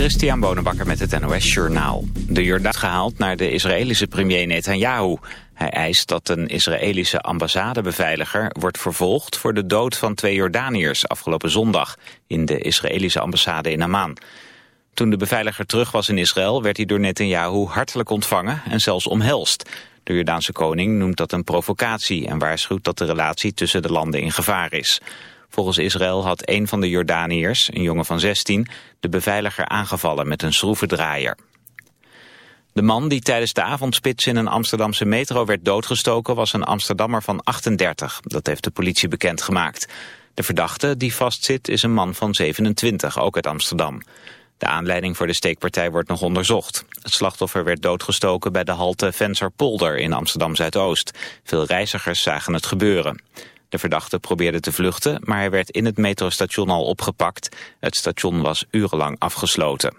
Christian Bonenbakker met het NOS Journaal. De Jordaan gehaald naar de Israëlische premier Netanyahu. Hij eist dat een Israëlische ambassadebeveiliger wordt vervolgd... voor de dood van twee Jordaniërs afgelopen zondag... in de Israëlische ambassade in Amman. Toen de beveiliger terug was in Israël... werd hij door Netanyahu hartelijk ontvangen en zelfs omhelst. De Jordaanse koning noemt dat een provocatie... en waarschuwt dat de relatie tussen de landen in gevaar is... Volgens Israël had een van de Jordaniërs, een jongen van 16, de beveiliger aangevallen met een schroevendraaier. De man die tijdens de avondspits in een Amsterdamse metro werd doodgestoken was een Amsterdammer van 38. Dat heeft de politie bekendgemaakt. De verdachte die vastzit is een man van 27, ook uit Amsterdam. De aanleiding voor de steekpartij wordt nog onderzocht. Het slachtoffer werd doodgestoken bij de halte Venserpolder in Amsterdam-Zuidoost. Veel reizigers zagen het gebeuren. De verdachte probeerde te vluchten, maar hij werd in het metrostation al opgepakt. Het station was urenlang afgesloten.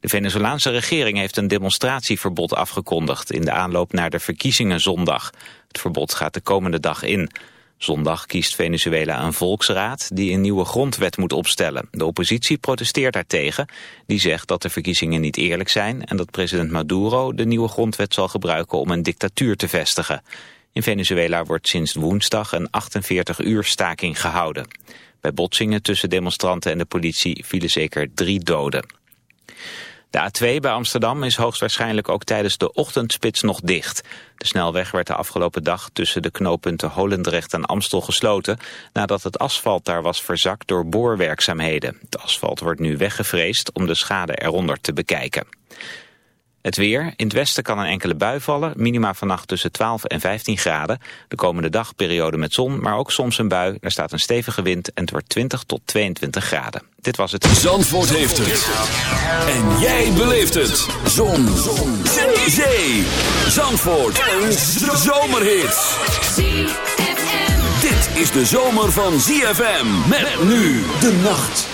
De Venezolaanse regering heeft een demonstratieverbod afgekondigd in de aanloop naar de verkiezingen zondag. Het verbod gaat de komende dag in. Zondag kiest Venezuela een volksraad die een nieuwe grondwet moet opstellen. De oppositie protesteert daartegen. Die zegt dat de verkiezingen niet eerlijk zijn en dat president Maduro de nieuwe grondwet zal gebruiken om een dictatuur te vestigen. In Venezuela wordt sinds woensdag een 48 uur staking gehouden. Bij botsingen tussen demonstranten en de politie vielen zeker drie doden. De A2 bij Amsterdam is hoogstwaarschijnlijk ook tijdens de ochtendspits nog dicht. De snelweg werd de afgelopen dag tussen de knooppunten Holendrecht en Amstel gesloten... nadat het asfalt daar was verzakt door boorwerkzaamheden. Het asfalt wordt nu weggevreesd om de schade eronder te bekijken. Het weer. In het westen kan een enkele bui vallen. Minima vannacht tussen 12 en 15 graden. De komende dag periode met zon, maar ook soms een bui. Er staat een stevige wind en het wordt 20 tot 22 graden. Dit was het. Zandvoort heeft het. En jij beleeft het. Zon. zon. Zee. Zee. Zandvoort. Een zomerhit. Dit is de zomer van ZFM. Met nu de nacht.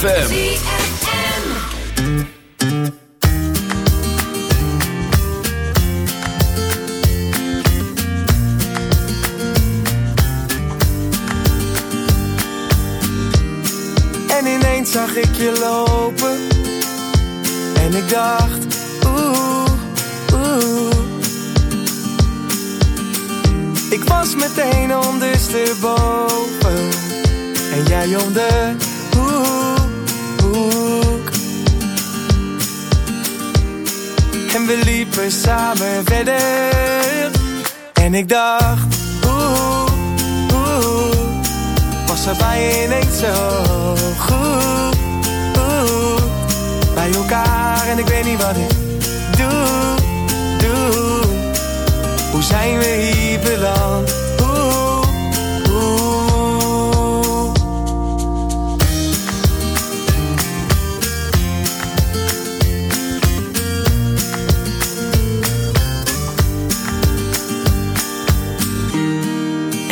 ZFM.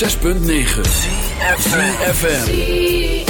106.9 FM.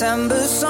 December song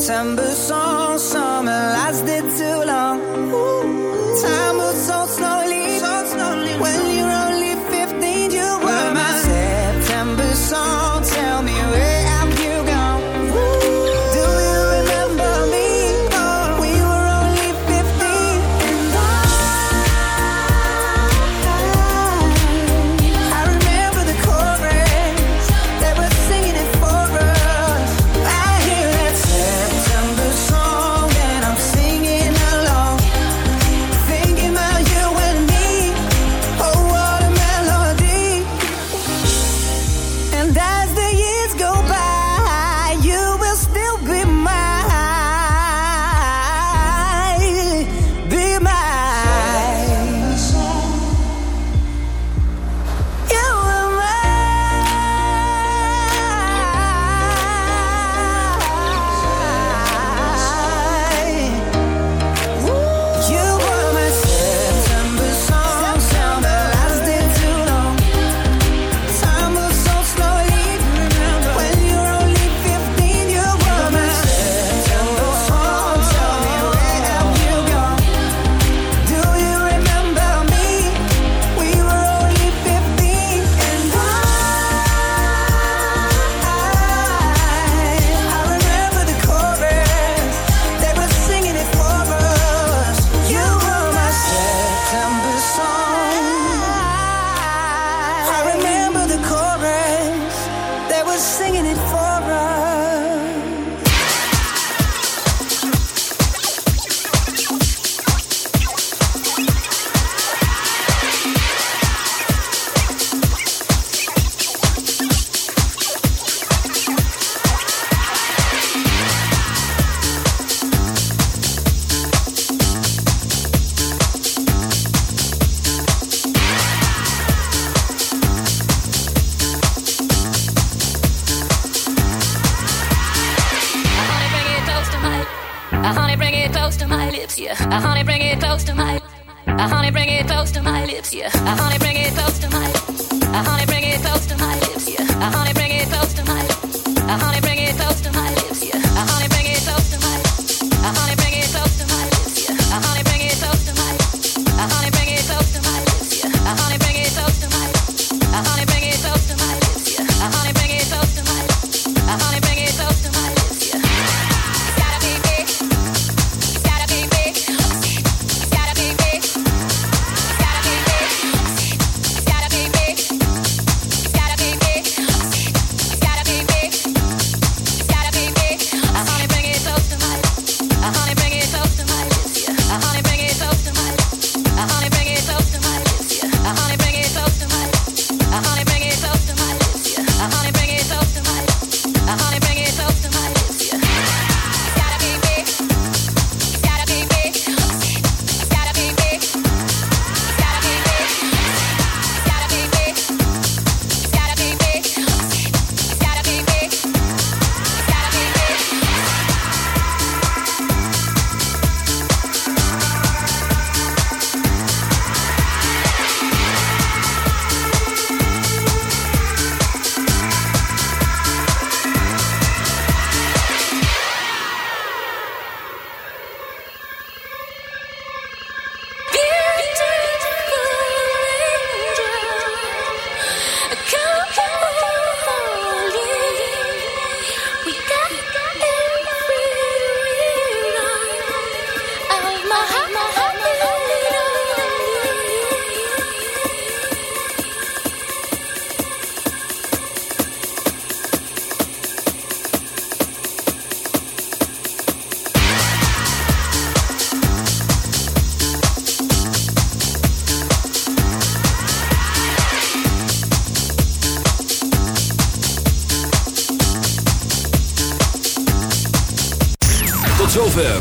September song.